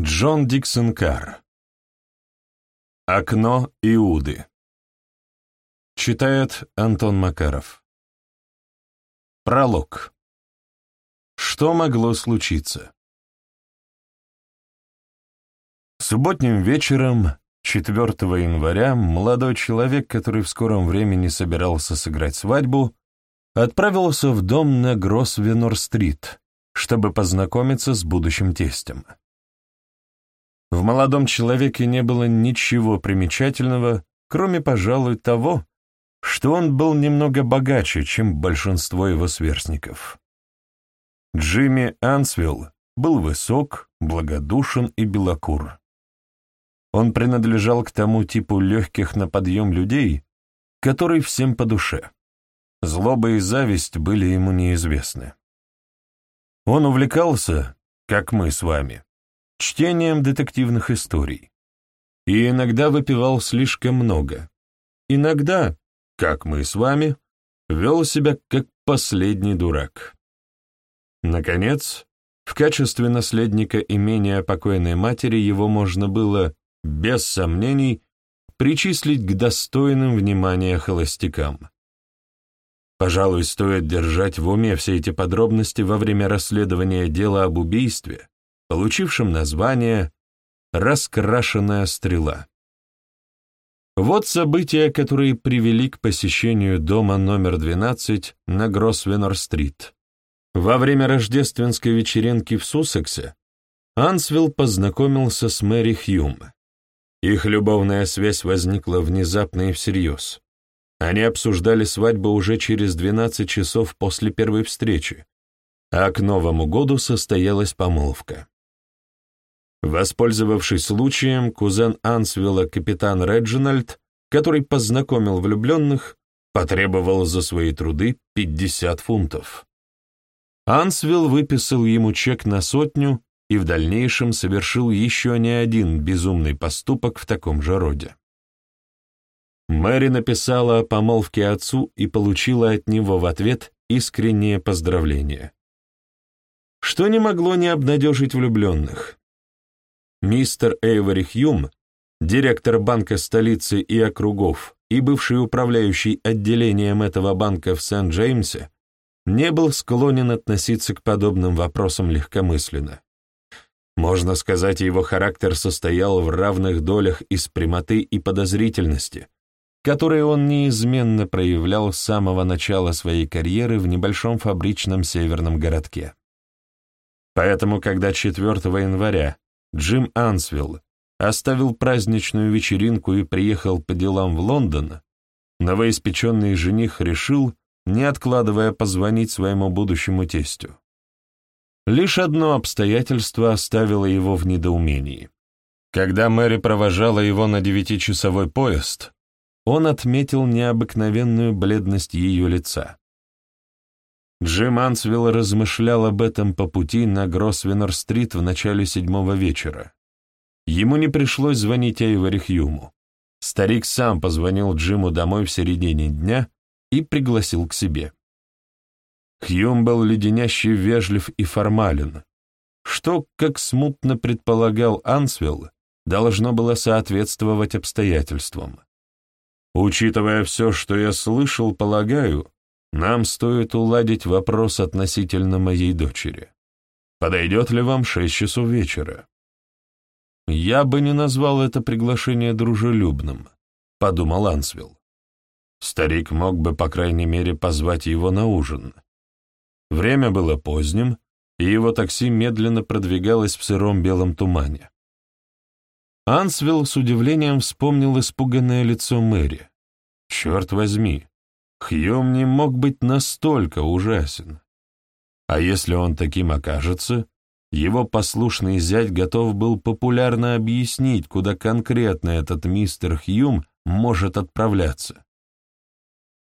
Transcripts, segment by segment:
Джон Диксон Карр. Окно Иуды. Читает Антон Макаров. Пролог. Что могло случиться? Субботним вечером, 4 января, молодой человек, который в скором времени собирался сыграть свадьбу, отправился в дом на Гросвенор-стрит, чтобы познакомиться с будущим тестем. В молодом человеке не было ничего примечательного, кроме, пожалуй, того, что он был немного богаче, чем большинство его сверстников. Джимми Ансвилл был высок, благодушен и белокур. Он принадлежал к тому типу легких на подъем людей, который всем по душе. Злоба и зависть были ему неизвестны. Он увлекался, как мы с вами, чтением детективных историй. И иногда выпивал слишком много. Иногда, как мы с вами, вел себя как последний дурак. Наконец, в качестве наследника имения покойной матери его можно было, без сомнений, причислить к достойным внимания холостякам. Пожалуй, стоит держать в уме все эти подробности во время расследования дела об убийстве, получившим название «Раскрашенная стрела». Вот события, которые привели к посещению дома номер 12 на Гросвенор-стрит. Во время рождественской вечеринки в Суссексе Ансвилл познакомился с Мэри Хьюм. Их любовная связь возникла внезапно и всерьез. Они обсуждали свадьбу уже через 12 часов после первой встречи, а к Новому году состоялась помолвка. Воспользовавшись случаем, кузен Ансвилла, капитан Реджинальд, который познакомил влюбленных, потребовал за свои труды 50 фунтов. Ансвилл выписал ему чек на сотню и в дальнейшем совершил еще не один безумный поступок в таком же роде. Мэри написала о помолвке отцу и получила от него в ответ искреннее поздравление. Что не могло не обнадежить влюбленных. Мистер Эйвори Хьюм, директор банка столицы и округов и бывший управляющий отделением этого банка в Сент-Джеймсе, не был склонен относиться к подобным вопросам легкомысленно. Можно сказать, его характер состоял в равных долях из прямоты и подозрительности, которые он неизменно проявлял с самого начала своей карьеры в небольшом фабричном северном городке. Поэтому, когда 4 января Джим Ансвилл оставил праздничную вечеринку и приехал по делам в Лондон, новоиспеченный жених решил, не откладывая, позвонить своему будущему тестю. Лишь одно обстоятельство оставило его в недоумении. Когда Мэри провожала его на девятичасовой поезд, он отметил необыкновенную бледность ее лица. Джим Ансвилл размышлял об этом по пути на Гросвеннер-стрит в начале седьмого вечера. Ему не пришлось звонить Эйвори Хьюму. Старик сам позвонил Джиму домой в середине дня и пригласил к себе. Хьюм был леденяще вежлив и формален, что, как смутно предполагал Ансвилл, должно было соответствовать обстоятельствам. Учитывая все, что я слышал, полагаю, нам стоит уладить вопрос относительно моей дочери. Подойдет ли вам шесть часов вечера? Я бы не назвал это приглашение дружелюбным, подумал Ансвилл. Старик мог бы, по крайней мере, позвать его на ужин. Время было поздним, и его такси медленно продвигалось в сыром белом тумане. Ансвилл с удивлением вспомнил испуганное лицо Мэри. Черт возьми, Хьюм не мог быть настолько ужасен. А если он таким окажется, его послушный зять готов был популярно объяснить, куда конкретно этот мистер Хьюм может отправляться.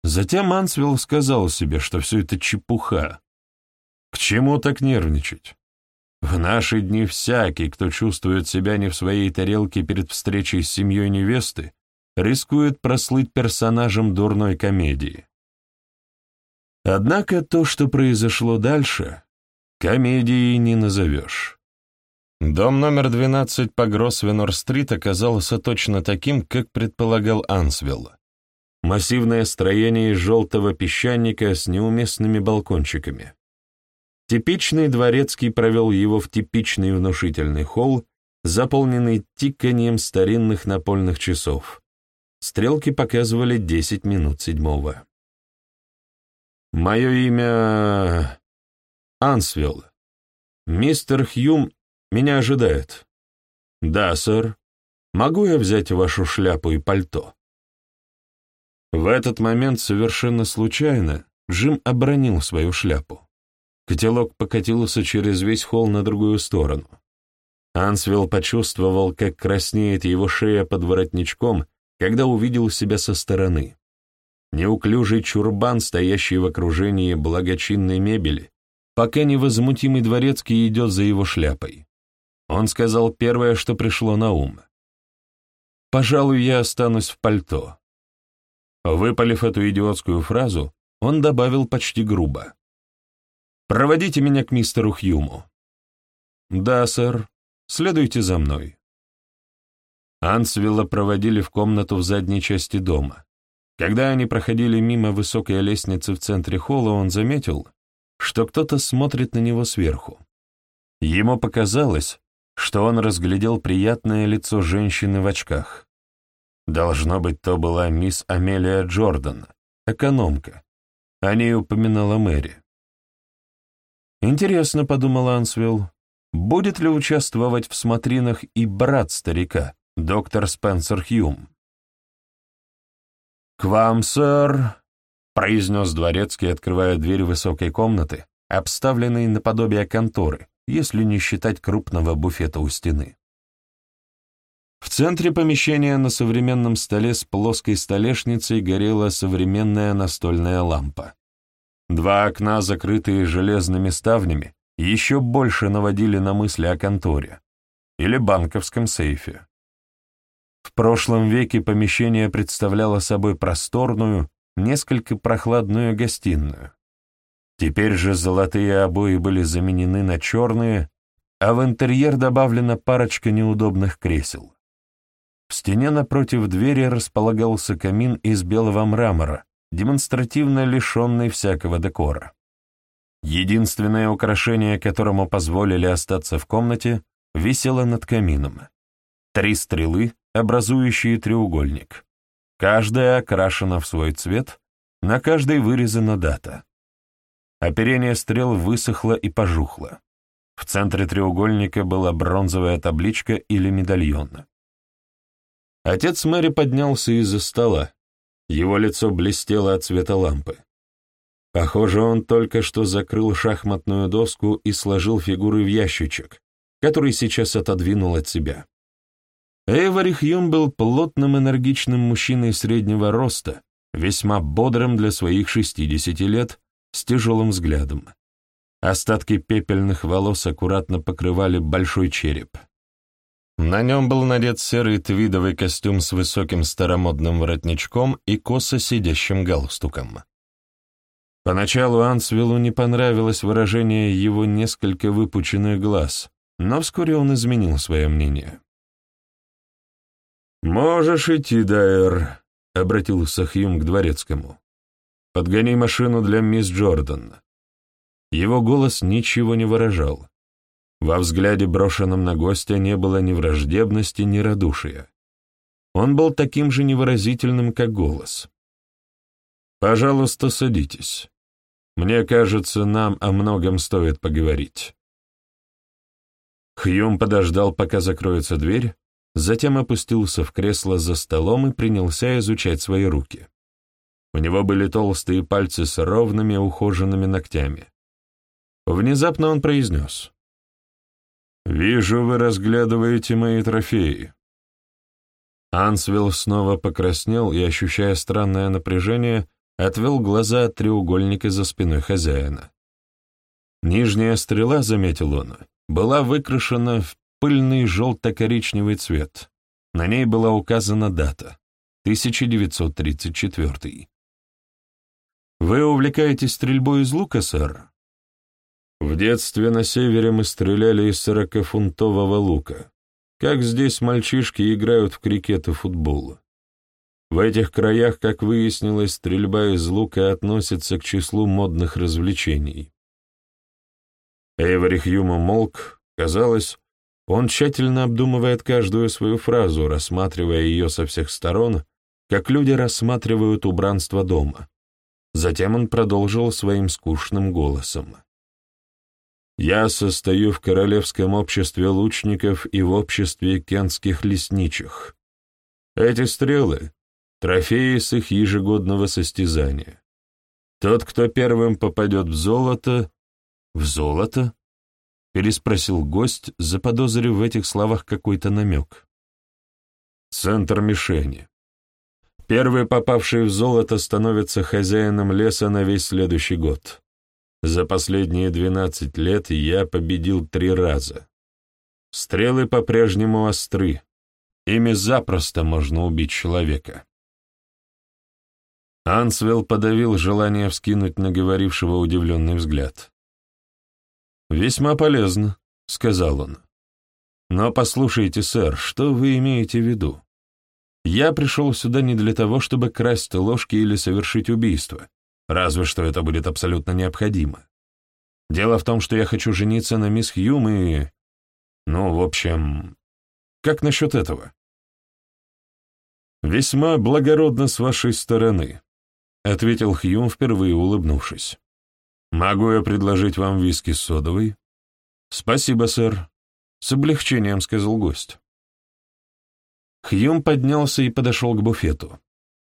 Затем Мансвилл сказал себе, что все это чепуха. К чему так нервничать? В наши дни всякий, кто чувствует себя не в своей тарелке перед встречей с семьей невесты, рискует прослыть персонажем дурной комедии. Однако то, что произошло дальше, комедией не назовешь. Дом номер 12 по Гросвенор-стрит оказался точно таким, как предполагал Ансвилл. Массивное строение из желтого песчаника с неуместными балкончиками. Типичный дворецкий провел его в типичный внушительный холл, заполненный тиканием старинных напольных часов. Стрелки показывали 10 минут седьмого. «Мое имя... Ансвилл. Мистер Хьюм меня ожидает». «Да, сэр. Могу я взять вашу шляпу и пальто?» В этот момент совершенно случайно Джим обронил свою шляпу. Котелок покатился через весь холл на другую сторону. Ансвилл почувствовал, как краснеет его шея под воротничком, когда увидел себя со стороны. Неуклюжий чурбан, стоящий в окружении благочинной мебели, пока невозмутимый дворецкий идет за его шляпой. Он сказал первое, что пришло на ум. «Пожалуй, я останусь в пальто». Выпалив эту идиотскую фразу, он добавил почти грубо. «Проводите меня к мистеру Хьюму». «Да, сэр. Следуйте за мной». Ансвилла проводили в комнату в задней части дома. Когда они проходили мимо высокой лестницы в центре холла, он заметил, что кто-то смотрит на него сверху. Ему показалось, что он разглядел приятное лицо женщины в очках. Должно быть, то была мисс Амелия Джордан, экономка. О ней упоминала Мэри. «Интересно», — подумал Ансвилл, — «будет ли участвовать в смотринах и брат старика, доктор Спенсер Хьюм?» «К вам, сэр», — произнес дворецкий, открывая дверь высокой комнаты, обставленной наподобие конторы, если не считать крупного буфета у стены. В центре помещения на современном столе с плоской столешницей горела современная настольная лампа. Два окна, закрытые железными ставнями, еще больше наводили на мысли о конторе или банковском сейфе. В прошлом веке помещение представляло собой просторную, несколько прохладную гостиную. Теперь же золотые обои были заменены на черные, а в интерьер добавлена парочка неудобных кресел. В стене напротив двери располагался камин из белого мрамора, демонстративно лишенный всякого декора. Единственное украшение, которому позволили остаться в комнате, висело над камином. Три стрелы, образующие треугольник. Каждая окрашена в свой цвет, на каждой вырезана дата. Оперение стрел высохло и пожухло. В центре треугольника была бронзовая табличка или медальон. Отец Мэри поднялся из-за стола. Его лицо блестело от цвета лампы. Похоже, он только что закрыл шахматную доску и сложил фигуры в ящичек, который сейчас отодвинул от себя. Эйвори Хьюм был плотным энергичным мужчиной среднего роста, весьма бодрым для своих 60 лет, с тяжелым взглядом. Остатки пепельных волос аккуратно покрывали большой череп. На нем был надет серый твидовый костюм с высоким старомодным воротничком и косо сидящим галстуком. Поначалу Ансвиллу не понравилось выражение его несколько выпученных глаз, но вскоре он изменил свое мнение. «Можешь идти, Дайер», — обратился Хьюм к дворецкому. «Подгони машину для мисс Джордан». Его голос ничего не выражал. Во взгляде, брошенном на гостя, не было ни враждебности, ни радушия. Он был таким же невыразительным, как голос. «Пожалуйста, садитесь. Мне кажется, нам о многом стоит поговорить». Хьюм подождал, пока закроется дверь, затем опустился в кресло за столом и принялся изучать свои руки. У него были толстые пальцы с ровными ухоженными ногтями. Внезапно он произнес. «Вижу, вы разглядываете мои трофеи». Ансвилл снова покраснел и, ощущая странное напряжение, отвел глаза от треугольника за спиной хозяина. Нижняя стрела, заметил он, была выкрашена в пыльный желто-коричневый цвет. На ней была указана дата — 1934. «Вы увлекаетесь стрельбой из лука, сэр?» В детстве на севере мы стреляли из сорокафунтового лука. Как здесь мальчишки играют в крикет и футбол. В этих краях, как выяснилось, стрельба из лука относится к числу модных развлечений. Эйвори Хьюма молк, казалось, он тщательно обдумывает каждую свою фразу, рассматривая ее со всех сторон, как люди рассматривают убранство дома. Затем он продолжил своим скучным голосом. «Я состою в Королевском обществе лучников и в обществе кентских лесничих. Эти стрелы — трофеи с их ежегодного состязания. Тот, кто первым попадет в золото... В золото? Переспросил гость, заподозрив в этих словах какой-то намек. Центр мишени. Первый попавший в золото становится хозяином леса на весь следующий год. За последние двенадцать лет я победил три раза. Стрелы по-прежнему остры. Ими запросто можно убить человека. Ансвелл подавил желание вскинуть на говорившего удивленный взгляд. «Весьма полезно», — сказал он. «Но послушайте, сэр, что вы имеете в виду? Я пришел сюда не для того, чтобы красть ложки или совершить убийство, разве что это будет абсолютно необходимо. Дело в том, что я хочу жениться на мисс Хьюм и... Ну, в общем, как насчет этого?» «Весьма благородно с вашей стороны», — ответил Хьюм, впервые улыбнувшись. «Могу я предложить вам виски содовый?» «Спасибо, сэр», — с облегчением сказал гость. Хьюм поднялся и подошел к буфету.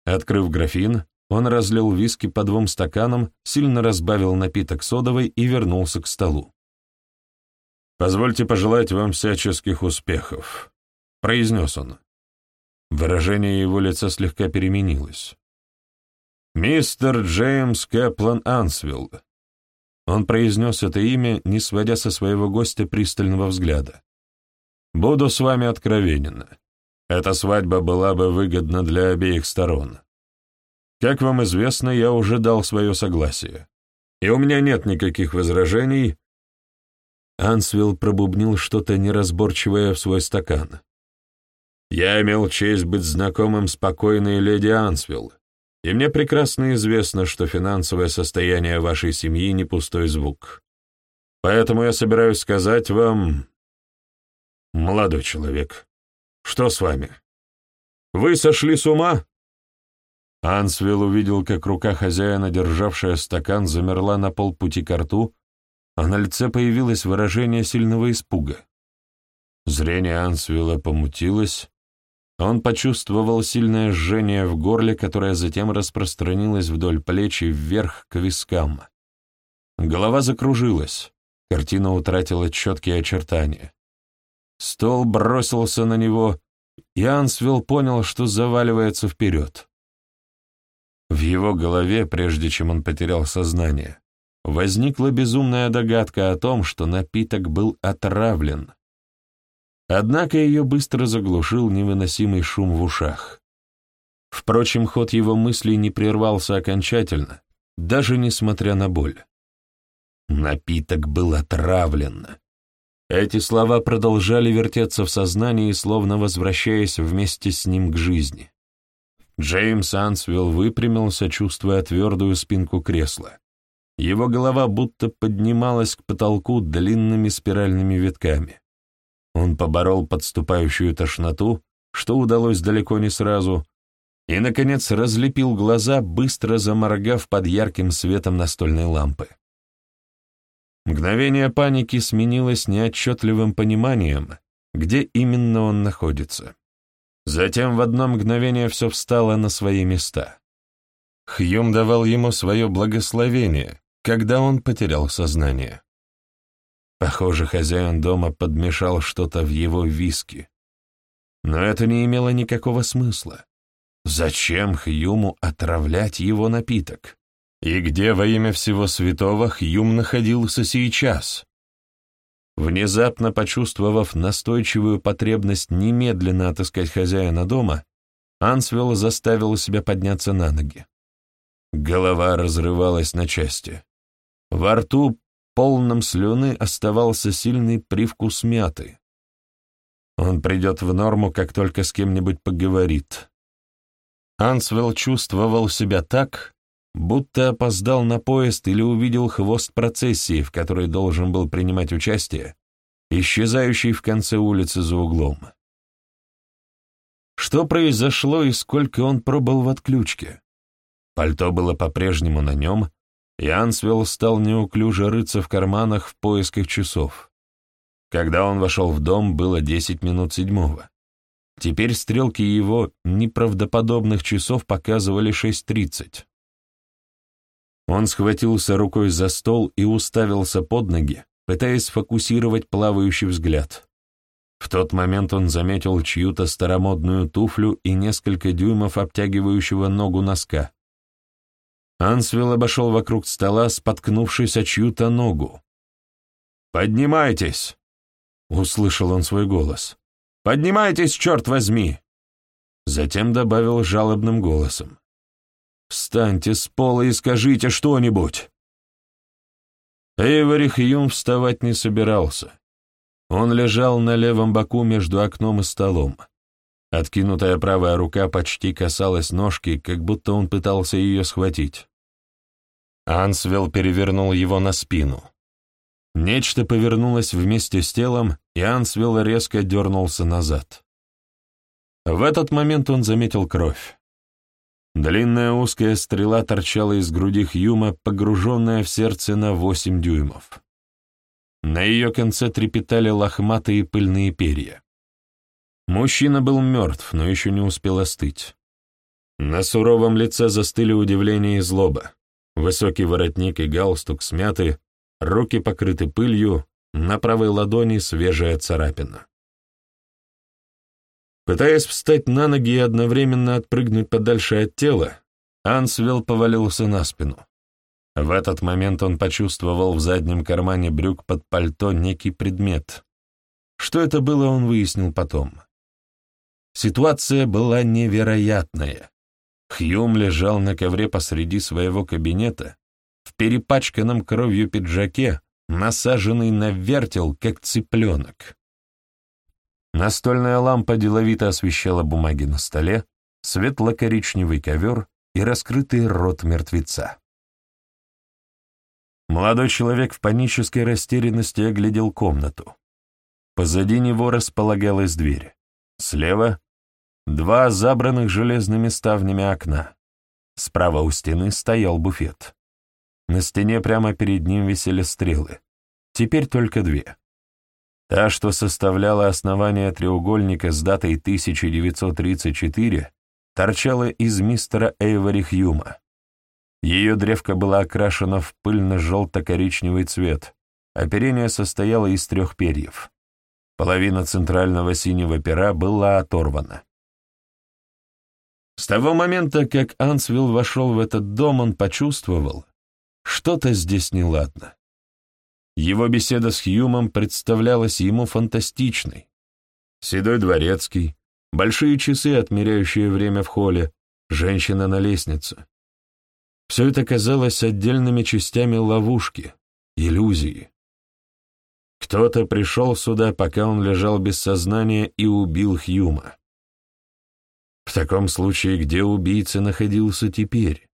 Открыв графин, он разлил виски по двум стаканам, сильно разбавил напиток содовой и вернулся к столу. «Позвольте пожелать вам всяческих успехов», — произнес он. Выражение его лица слегка переменилось. «Мистер Джеймс Кэплан Ансвилл, он произнес это имя, не сводя со своего гостя пристального взгляда. «Буду с вами откровенен. Эта свадьба была бы выгодна для обеих сторон. Как вам известно, я уже дал свое согласие. И у меня нет никаких возражений». Ансвилл пробубнил что-то неразборчивое в свой стакан. «Я имел честь быть знакомым с покойной леди Ансвилл и мне прекрасно известно, что финансовое состояние вашей семьи не пустой звук. Поэтому я собираюсь сказать вам, молодой человек, что с вами? Вы сошли с ума?» Ансвилл увидел, как рука хозяина, державшая стакан, замерла на полпути к рту, а на лице появилось выражение сильного испуга. Зрение Ансвилла помутилось, он почувствовал сильное жжение в горле, которое затем распространилось вдоль плеч и вверх к вискам. Голова закружилась, картина утратила четкие очертания. Стол бросился на него, и Ансвилл понял, что заваливается вперед. В его голове, прежде чем он потерял сознание, возникла безумная догадка о том, что напиток был отравлен — Однако ее быстро заглушил невыносимый шум в ушах. Впрочем, ход его мыслей не прервался окончательно, даже несмотря на боль. Напиток был отравлен. Эти слова продолжали вертеться в сознании, словно возвращаясь вместе с ним к жизни. Джеймс Ансвилл выпрямился, чувствуя твердую спинку кресла. Его голова будто поднималась к потолку длинными спиральными витками. Он поборол подступающую тошноту, что удалось далеко не сразу, и, наконец, разлепил глаза, быстро заморгав под ярким светом настольной лампы. Мгновение паники сменилось неотчетливым пониманием, где именно он находится. Затем в одно мгновение все встало на свои места. Хьюм давал ему свое благословение, когда он потерял сознание. Похоже, хозяин дома подмешал что-то в его виски. Но это не имело никакого смысла. Зачем Хьюму отравлять его напиток? И где во имя всего святого Хьюм находился сейчас? Внезапно почувствовав настойчивую потребность немедленно отыскать хозяина дома, Ансвелл заставил себя подняться на ноги. Голова разрывалась на части. Во рту полном слюны оставался сильный привкус мяты. Он придет в норму, как только с кем-нибудь поговорит. Ансвелл чувствовал себя так, будто опоздал на поезд или увидел хвост процессии, в которой должен был принимать участие, исчезающий в конце улицы за углом. Что произошло и сколько он пробыл в отключке? Пальто было по-прежнему на нем, и Ансвелл стал неуклюже рыться в карманах в поисках часов. Когда он вошел в дом, было десять минут седьмого. Теперь стрелки его неправдоподобных часов показывали шесть тридцать. Он схватился рукой за стол и уставился под ноги, пытаясь сфокусировать плавающий взгляд. В тот момент он заметил чью-то старомодную туфлю и несколько дюймов обтягивающего ногу носка. Ансвилл обошел вокруг стола, споткнувшись о чью-то ногу. «Поднимайтесь!» — услышал он свой голос. «Поднимайтесь, черт возьми!» Затем добавил жалобным голосом. «Встаньте с пола и скажите что-нибудь!» Эйвори Хьюм вставать не собирался. Он лежал на левом боку между окном и столом. Откинутая правая рука почти касалась ножки, как будто он пытался ее схватить. Ансвелл перевернул его на спину. Нечто повернулось вместе с телом, и Ансвелл резко дернулся назад. В этот момент он заметил кровь. Длинная узкая стрела торчала из груди Хьюма, погруженная в сердце на восемь дюймов. На ее конце трепетали лохматые пыльные перья. Мужчина был мертв, но еще не успел остыть. На суровом лице застыли удивление и злоба. Высокий воротник и галстук смяты, руки покрыты пылью, на правой ладони свежая царапина. Пытаясь встать на ноги и одновременно отпрыгнуть подальше от тела, Ансвилл повалился на спину. В этот момент он почувствовал в заднем кармане брюк под пальто некий предмет. Что это было, он выяснил потом. Ситуация была невероятная. Хьюм лежал на ковре посреди своего кабинета, в перепачканном кровью пиджаке, насаженный на вертел, как цыпленок. Настольная лампа деловито освещала бумаги на столе, светло-коричневый ковер и раскрытый рот мертвеца. Молодой человек в панической растерянности оглядел комнату. Позади него располагалась дверь. Слева — два забранных железными ставнями окна. Справа у стены стоял буфет. На стене прямо перед ним висели стрелы. Теперь только две. Та, что составляла основание треугольника с датой 1934, торчала из мистера Эйвори Хьюма. Ее древко была окрашена в пыльно-желто-коричневый цвет, оперение состояло из трех перьев. Половина центрального синего пера была оторвана. С того момента, как Ансвилл вошел в этот дом, он почувствовал, что-то здесь неладно. Его беседа с Хьюмом представлялась ему фантастичной. Седой дворецкий, большие часы, отмеряющие время в холле, женщина на лестнице. Все это казалось отдельными частями ловушки, иллюзии. Кто-то пришел сюда, пока он лежал без сознания, и убил Хьюма. В таком случае, где убийца находился теперь?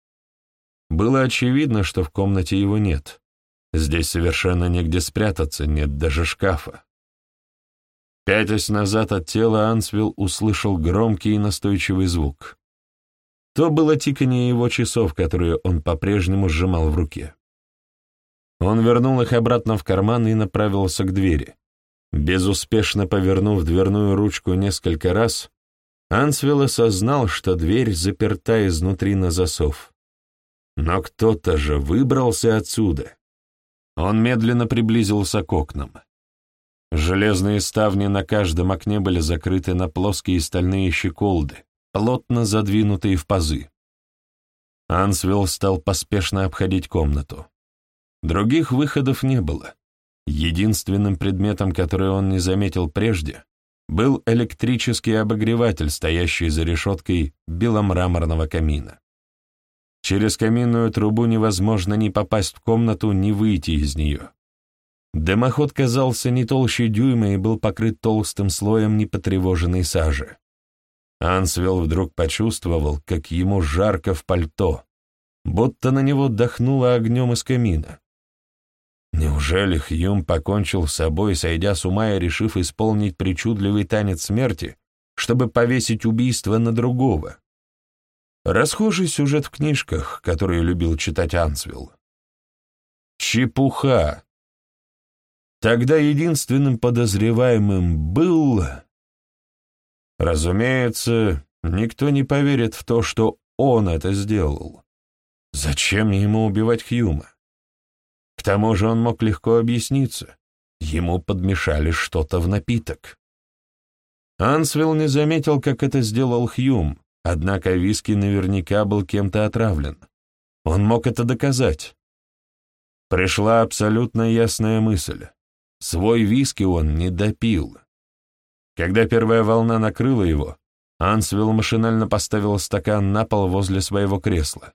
Было очевидно, что в комнате его нет. Здесь совершенно негде спрятаться, нет даже шкафа. Пятясь назад от тела, Ансвилл услышал громкий и настойчивый звук. То было тиканье его часов, которые он по-прежнему сжимал в руке. Он вернул их обратно в карман и направился к двери. Безуспешно повернув дверную ручку несколько раз, Ансвилл осознал, что дверь заперта изнутри на засов. Но кто-то же выбрался отсюда. Он медленно приблизился к окнам. Железные ставни на каждом окне были закрыты на плоские стальные щеколды, плотно задвинутые в пазы. Ансвилл стал поспешно обходить комнату. Других выходов не было. Единственным предметом, который он не заметил прежде, был электрический обогреватель, стоящий за решеткой беломраморного камина. Через каминную трубу невозможно ни попасть в комнату, ни выйти из нее. Дымоход казался не толще дюйма и был покрыт толстым слоем непотревоженной сажи. Ансвелл вдруг почувствовал, как ему жарко в пальто, будто на него дохнуло огнем из камина. Неужели Хьюм покончил с собой, сойдя с ума и решив исполнить причудливый танец смерти, чтобы повесить убийство на другого? Расхожий сюжет в книжках, которые любил читать Ансвилл. Чепуха! Тогда единственным подозреваемым был... Разумеется, никто не поверит в то, что он это сделал. Зачем ему убивать Хьюма? К тому же он мог легко объясниться. Ему подмешали что-то в напиток. Ансвилл не заметил, как это сделал Хьюм, однако виски наверняка был кем-то отравлен. Он мог это доказать. Пришла абсолютно ясная мысль. Свой виски он не допил. Когда первая волна накрыла его, Ансвилл машинально поставил стакан на пол возле своего кресла.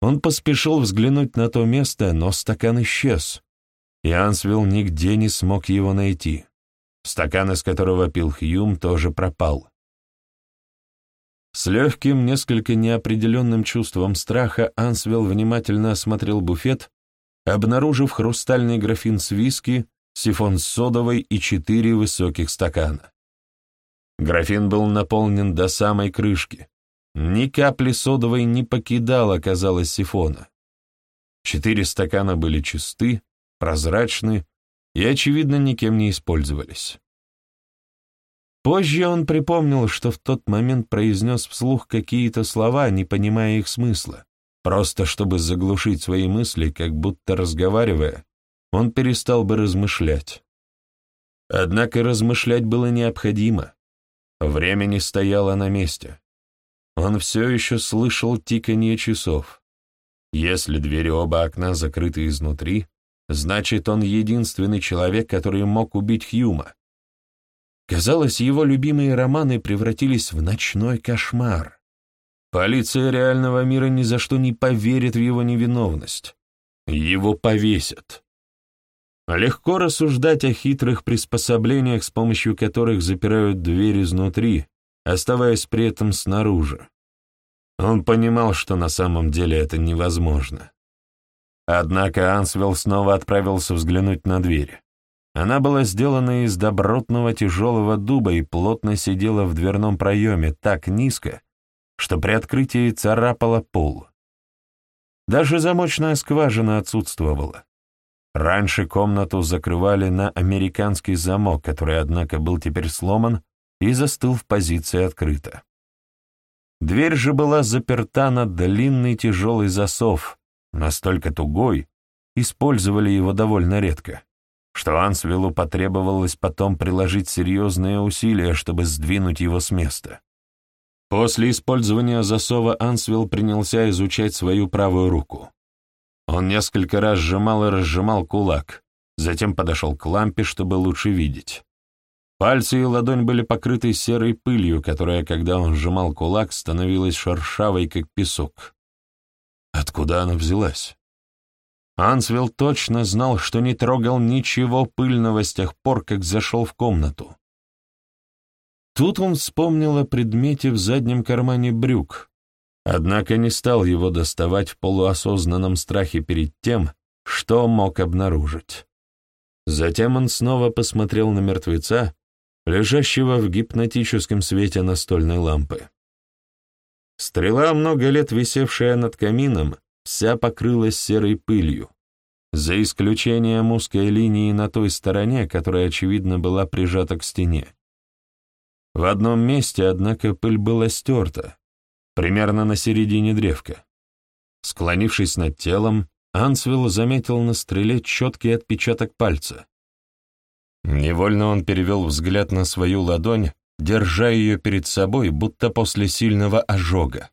Он поспешил взглянуть на то место, но стакан исчез, и Ансвилл нигде не смог его найти. Стакан, из которого пил Хьюм, тоже пропал. С легким, несколько неопределенным чувством страха Ансвилл внимательно осмотрел буфет, обнаружив хрустальный графин с виски, сифон с содовой и четыре высоких стакана. Графин был наполнен до самой крышки, ни капли содовой не покидала, казалось, сифона. Четыре стакана были чисты, прозрачны и, очевидно, никем не использовались. Позже он припомнил, что в тот момент произнес вслух какие-то слова, не понимая их смысла, просто чтобы заглушить свои мысли, как будто разговаривая, он перестал бы размышлять. Однако размышлять было необходимо. Время не стояло на месте. Он все еще слышал тиканье часов. Если двери оба окна закрыты изнутри, значит, он единственный человек, который мог убить Хьюма. Казалось, его любимые романы превратились в ночной кошмар. Полиция реального мира ни за что не поверит в его невиновность. Его повесят. Легко рассуждать о хитрых приспособлениях, с помощью которых запирают дверь изнутри, оставаясь при этом снаружи. Он понимал, что на самом деле это невозможно. Однако Ансвелл снова отправился взглянуть на дверь. Она была сделана из добротного тяжелого дуба и плотно сидела в дверном проеме так низко, что при открытии царапала пол. Даже замочная скважина отсутствовала. Раньше комнату закрывали на американский замок, который, однако, был теперь сломан и застыл в позиции открыто. Дверь же была заперта на длинный тяжелый засов, настолько тугой, использовали его довольно редко, что Ансвиллу потребовалось потом приложить серьезные усилия, чтобы сдвинуть его с места. После использования засова Ансвилл принялся изучать свою правую руку. Он несколько раз сжимал и разжимал кулак, затем подошел к лампе, чтобы лучше видеть. Пальцы и ладонь были покрыты серой пылью, которая, когда он сжимал кулак, становилась шершавой, как песок. Откуда она взялась? Ансвилл точно знал, что не трогал ничего пыльного с тех пор, как зашел в комнату. Тут он вспомнил о предмете в заднем кармане брюк, однако не стал его доставать в полуосознанном страхе перед тем, что мог обнаружить. Затем он снова посмотрел на мертвеца, лежащего в гипнотическом свете настольной лампы. Стрела, много лет висевшая над камином, вся покрылась серой пылью, за исключением узкой линии на той стороне, которая, очевидно, была прижата к стене. В одном месте, однако, пыль была стерта, примерно на середине древка. Склонившись над телом, Ансвилл заметил на стреле четкий отпечаток пальца, Невольно он перевел взгляд на свою ладонь, держа ее перед собой, будто после сильного ожога.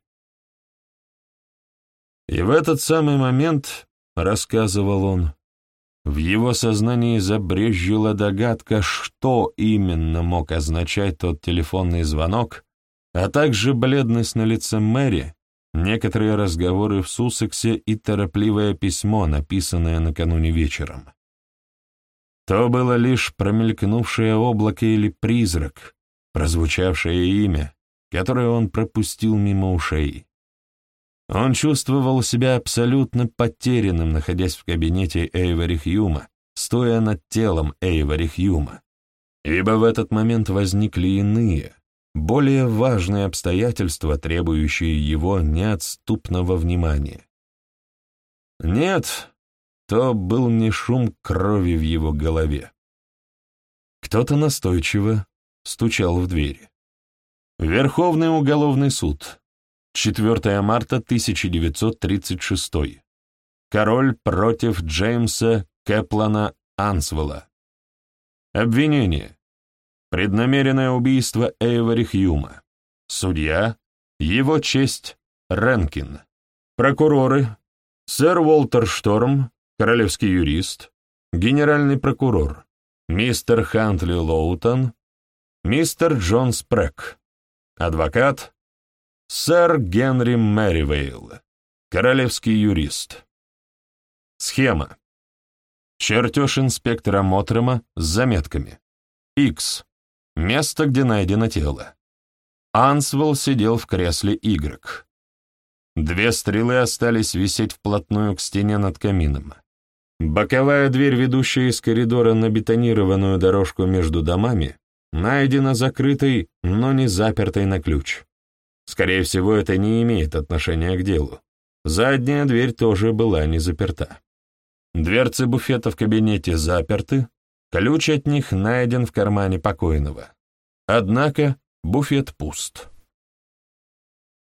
И в этот самый момент, — рассказывал он, — в его сознании забрежила догадка, что именно мог означать тот телефонный звонок, а также бледность на лице Мэри, некоторые разговоры в Суссексе и торопливое письмо, написанное накануне вечером. То было лишь промелькнувшее облако или призрак, прозвучавшее имя, которое он пропустил мимо ушей. Он чувствовал себя абсолютно потерянным, находясь в кабинете Эйвори Хьюма, стоя над телом Эйвори Хьюма, ибо в этот момент возникли иные, более важные обстоятельства, требующие его неотступного внимания. Нет, то был не шум крови в его голове. Кто-то настойчиво стучал в двери. Верховный уголовный суд. 4 марта 1936. Король против Джеймса Кэплана Ансвелла. Обвинение. Преднамеренное убийство Эйвори Хьюма. Судья. Его честь. Ренкин. Прокуроры. Сэр Уолтер Шторм, королевский юрист. Генеральный прокурор. Мистер Хантли Лоутон. Мистер Джон Спрек. Адвокат Сэр Генри Мэривейл, королевский юрист. Схема. Чертеж инспектора Мотрема с заметками. X. Место, где найдено тело. Ансвелл сидел в кресле Y. Две стрелы остались висеть вплотную к стене над камином. Боковая дверь, ведущая из коридора на бетонированную дорожку между домами, найдена закрытой, но не запертой на ключ. Скорее всего, это не имеет отношения к делу. Задняя дверь тоже была не заперта. Дверцы буфета в кабинете заперты, ключ от них найден в кармане покойного. Однако буфет пуст.